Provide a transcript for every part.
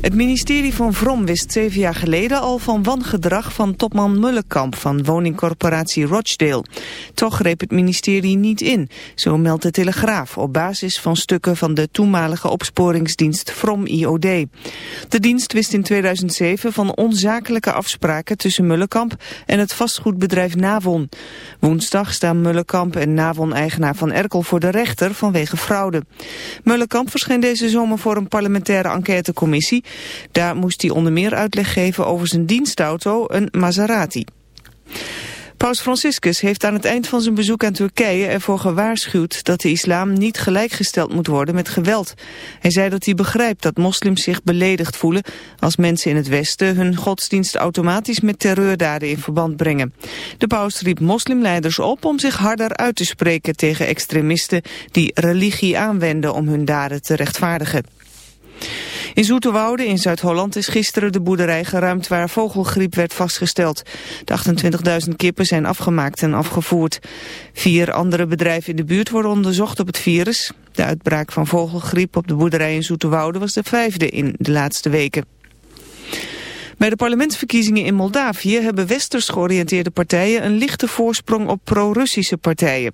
Het ministerie van Vrom wist zeven jaar geleden al van wangedrag van topman Mullenkamp van woningcorporatie Rochdale. Toch greep het ministerie niet in, zo meldt de Telegraaf op basis van stukken van de toenmalige opsporingsdienst Vrom IOD. De dienst wist in 2007 van onzakelijke afspraken tussen Mullenkamp en het vastgoedbedrijf Navon. Woensdag staan Mullenkamp en Navon-eigenaar van Erkel voor de rechter vanwege fraude. Mullenkamp verscheen deze zomer voor een parlementaire enquêtecommissie daar moest hij onder meer uitleg geven over zijn dienstauto, een Maserati. Paus Franciscus heeft aan het eind van zijn bezoek aan Turkije ervoor gewaarschuwd dat de islam niet gelijkgesteld moet worden met geweld. Hij zei dat hij begrijpt dat moslims zich beledigd voelen als mensen in het Westen hun godsdienst automatisch met terreurdaden in verband brengen. De paus riep moslimleiders op om zich harder uit te spreken tegen extremisten die religie aanwenden om hun daden te rechtvaardigen. In Zoeterwoude in Zuid-Holland is gisteren de boerderij geruimd waar vogelgriep werd vastgesteld. De 28.000 kippen zijn afgemaakt en afgevoerd. Vier andere bedrijven in de buurt worden onderzocht op het virus. De uitbraak van vogelgriep op de boerderij in Zoeterwoude was de vijfde in de laatste weken. Bij de parlementsverkiezingen in Moldavië hebben westers georiënteerde partijen een lichte voorsprong op pro-Russische partijen.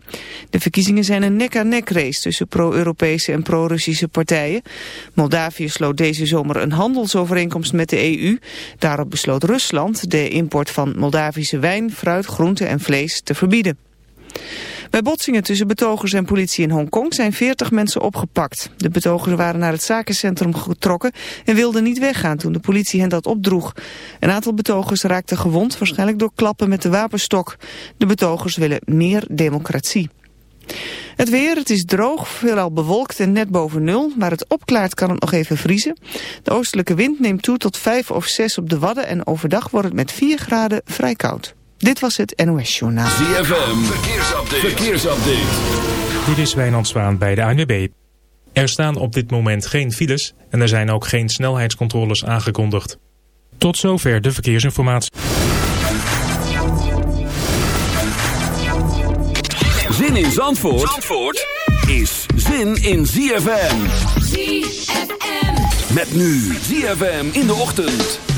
De verkiezingen zijn een nek-aan-nek race tussen pro-Europese en pro-Russische partijen. Moldavië sloot deze zomer een handelsovereenkomst met de EU. Daarop besloot Rusland de import van Moldavische wijn, fruit, groente en vlees te verbieden. Bij botsingen tussen betogers en politie in Hongkong zijn 40 mensen opgepakt. De betogers waren naar het zakencentrum getrokken en wilden niet weggaan toen de politie hen dat opdroeg. Een aantal betogers raakten gewond, waarschijnlijk door klappen met de wapenstok. De betogers willen meer democratie. Het weer, het is droog, veelal bewolkt en net boven nul. Waar het opklaart kan het nog even vriezen. De oostelijke wind neemt toe tot 5 of 6 op de Wadden en overdag wordt het met 4 graden vrij koud. Dit was het NOS Journaal. ZFM, verkeersupdate. verkeersupdate. Dit is Wijnand Zwaan bij de ANWB. Er staan op dit moment geen files en er zijn ook geen snelheidscontroles aangekondigd. Tot zover de verkeersinformatie. Zin in Zandvoort, Zandvoort is zin in ZFM. ZFM. Met nu ZFM in de ochtend.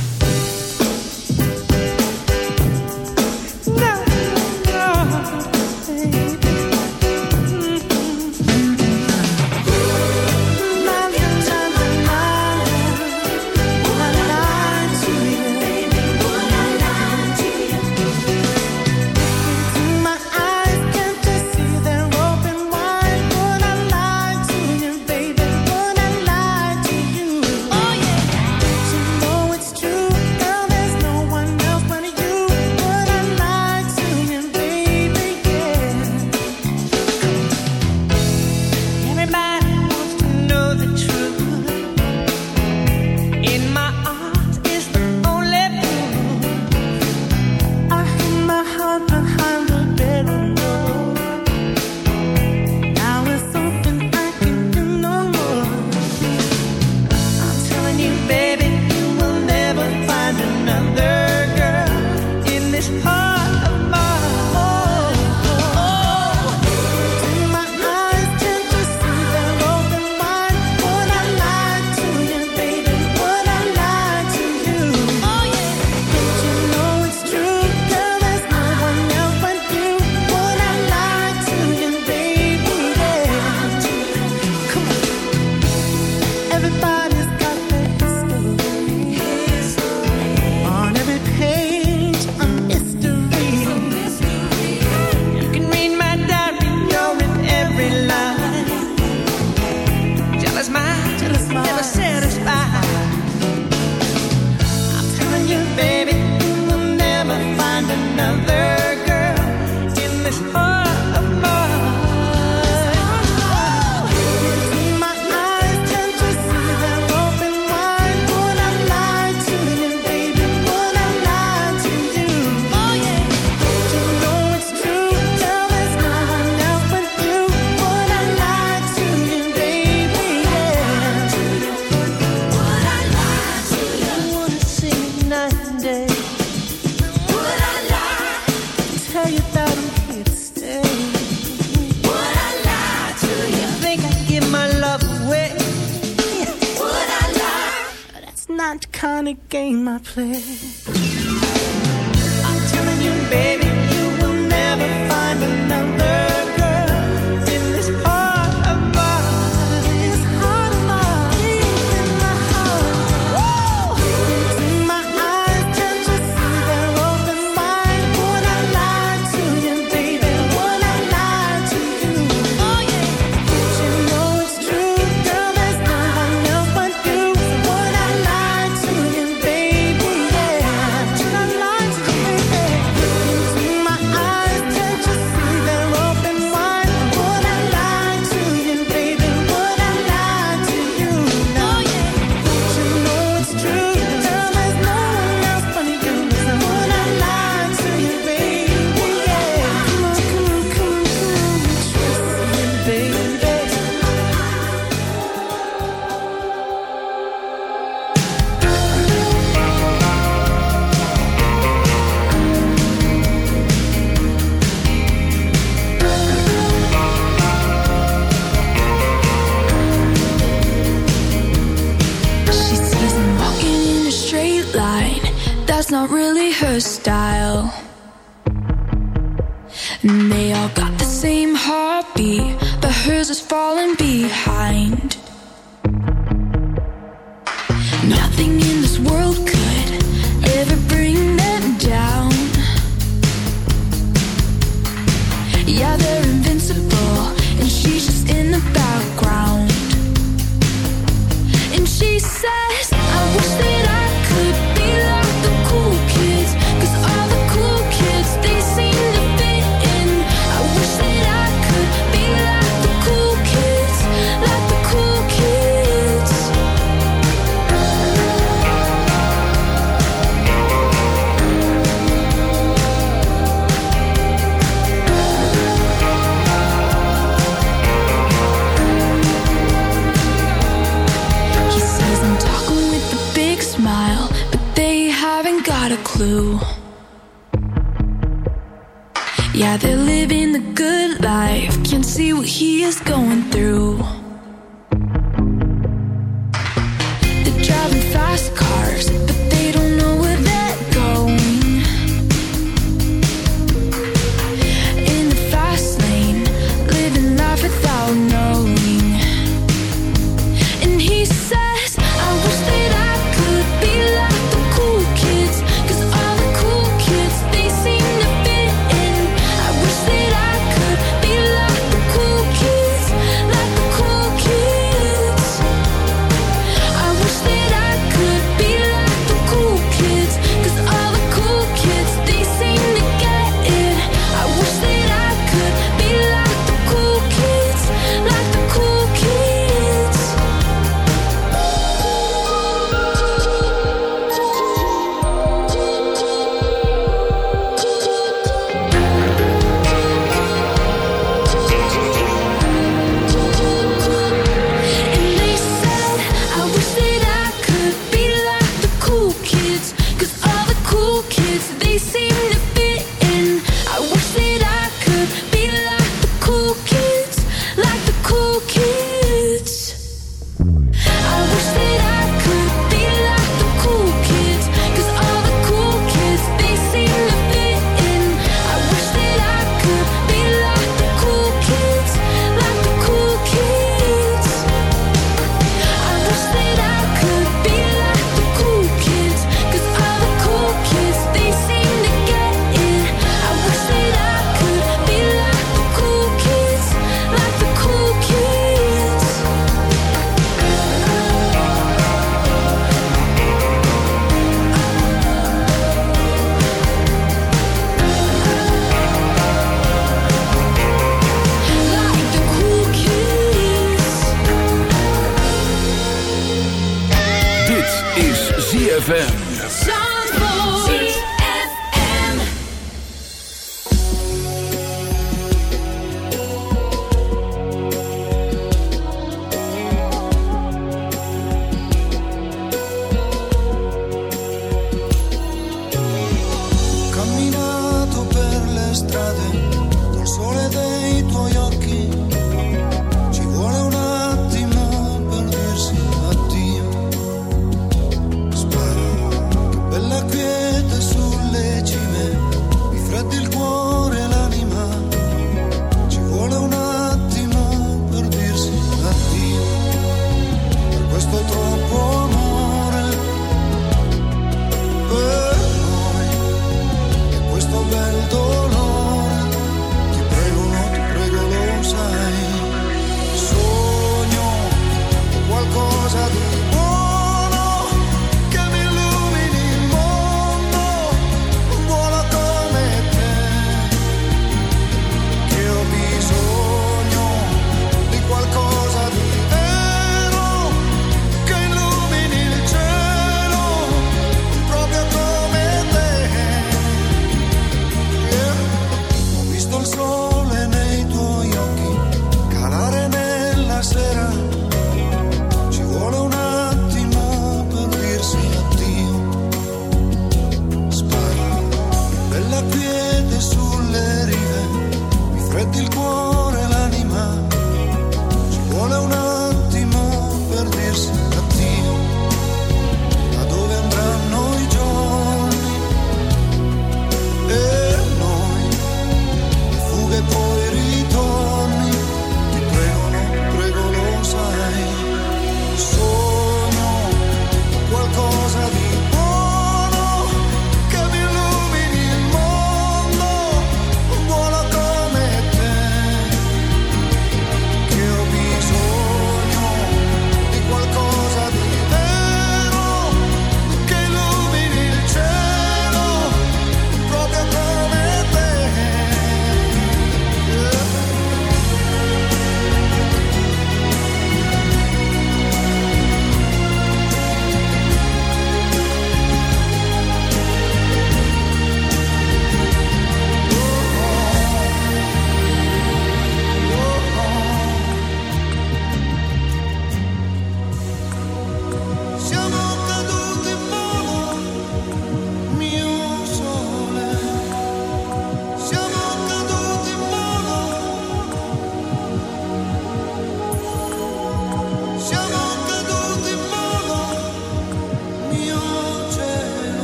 ZFM.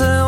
as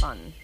fun.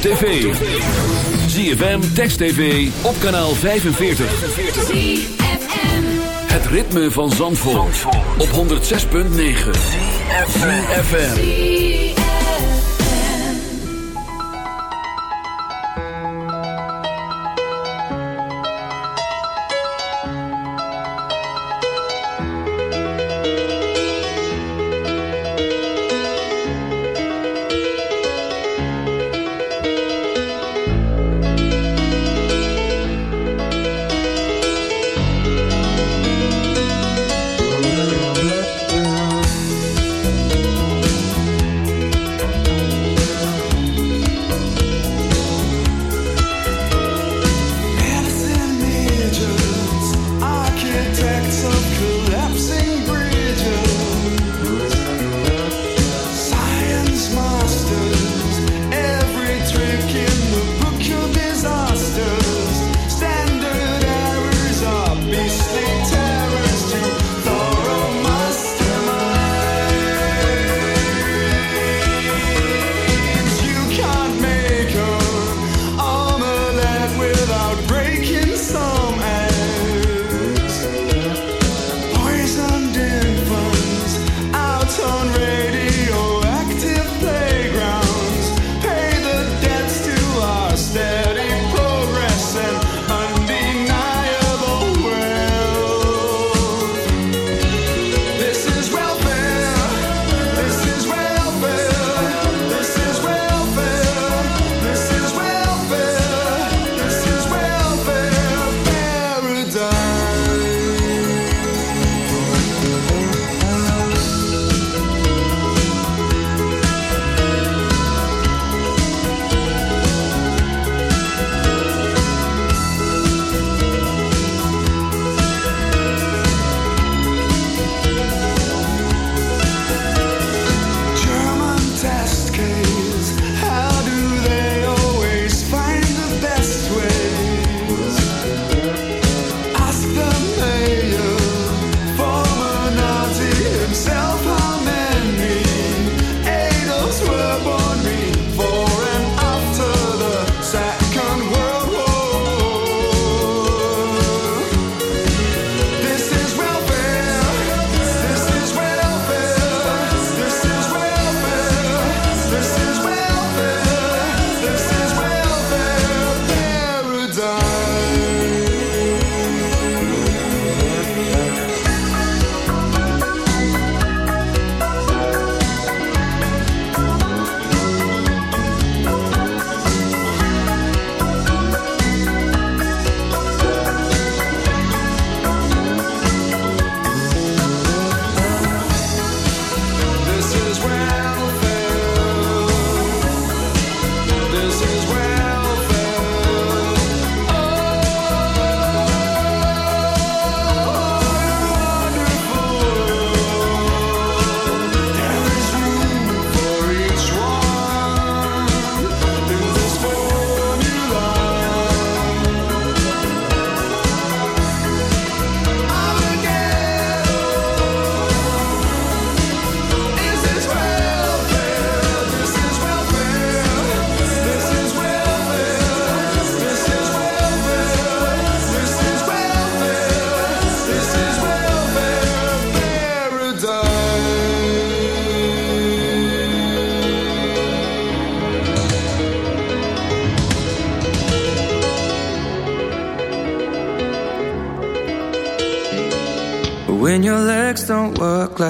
tv. ZFM, Text TV, op kanaal 45. Het ritme van Zandvoort, op 106.9. ZFM.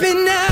happy now.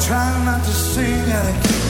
Trying not to sing out of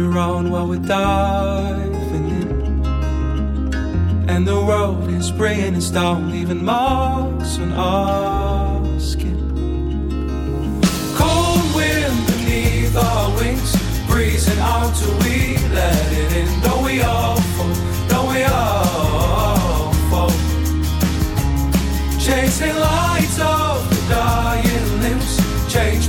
around while we're diving in. And the road is bringing us down, leaving marks on our skin. Cold wind beneath our wings, breezing out till we let it in. Don't we all fall? Don't we all fall? Chasing lights of the dying limbs, change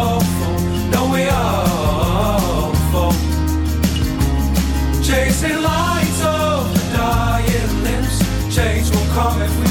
young folk. Chasing lights of dying limbs. Change will come if we